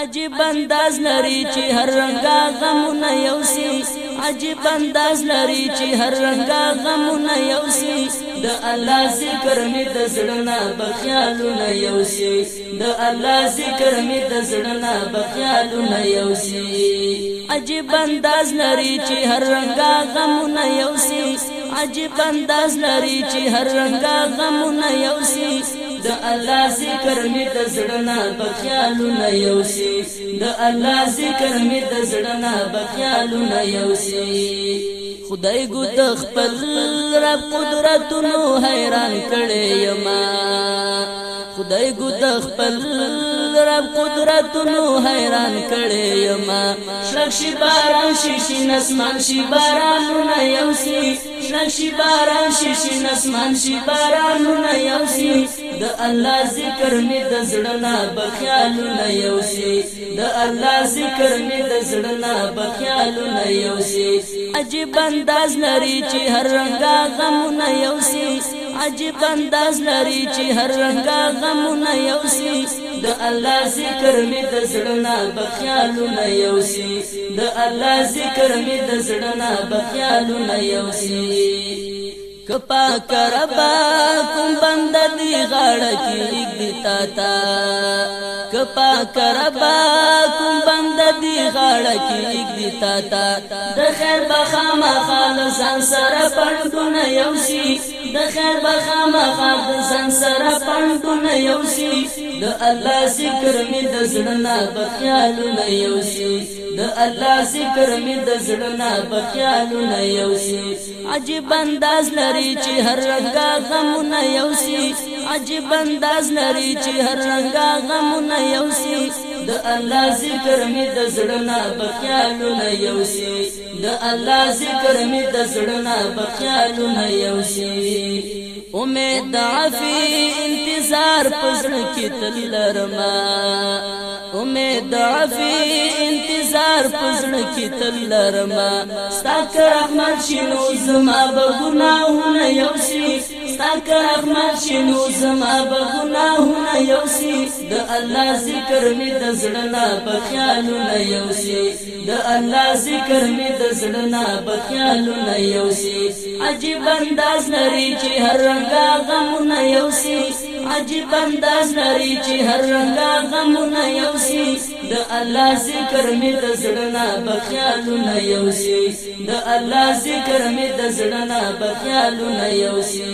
عجیب انداز لري چې هر رنگا غمونه یوسي عجیب انداز لري چې هر رنگا غمونه یوسي د الله ذکر می د زړنا بخیالونه یوسي د الله ذکر می د زړنا بخیالونه یوسي عجیب انداز لري چې هر رنگا غمونه یوسي عجیب انداز لري چې هر رنگا غمونه یوسي د الله ذکر می د زړنا په خیالونه یوسي د الله ذکر می د زړنا په خیالونه یوسي خدای ګو د خپل رب قدرتونو حیران کړي یما خدای ګو د خپل رب قدرتونو حیران کړي یما شرشی باران شیشی نسمان شی بارانونه یوسی شرشی باران شیشی نسمان شی بارانونه یوسی د الله ذکر می د زړنا بخیالونه یوسی د الله ذکر می د زړنا بخیالونه یوسی عجیب انداز لري چې هر رنگا غمونه یوسی عجیب انداز لري چې هر رنگا غمونه یوسی د الله ذکر می د زړنا بخیالونه یوسي د الله ذکر می د زړنا بخیالونه یوسي کپا کربا کوم بند دی غړ کې دې تا تا کپا کربا کوم بند دی غړ کې دې تا تا د خیر بخامه خالص سره پړګونه یو شي د خیر بخامه خالص سره پړګونه یو شي د الله ذکر می د زړه نه په خیال نه یو شي د الله ذکر می د زړه نه په خیال نه یو شي عجیب انداز لري چې هر رنگا غمونه یوسي عجیب انداز لري چې هر رنگا غمونه یوسي د الله ذکر می د زړنا په خیالونه یوسي د الله ذکر می د زړنا په خیالونه یوسي امید عفی انتظار پزړ کې تل لرما امید عفی انتظار پزړه کې تل لرما ستا رحمت شنو زما به ګناهونه یو که احمد شنو زما به گناهونه یوسي د الله ذکر می د زړه نه په خیالونه یوسي د الله ذکر می د زړه نه په خیالونه یوسي عجیب انداز لري چې هر رنګه غمونه یوسي عجیب انداز لري چې هر رنگا غمونه یوسي د الله ذکر مې د زړنا په خیالونه یوسي د الله ذکر مې د زړنا په خیالونه یوسي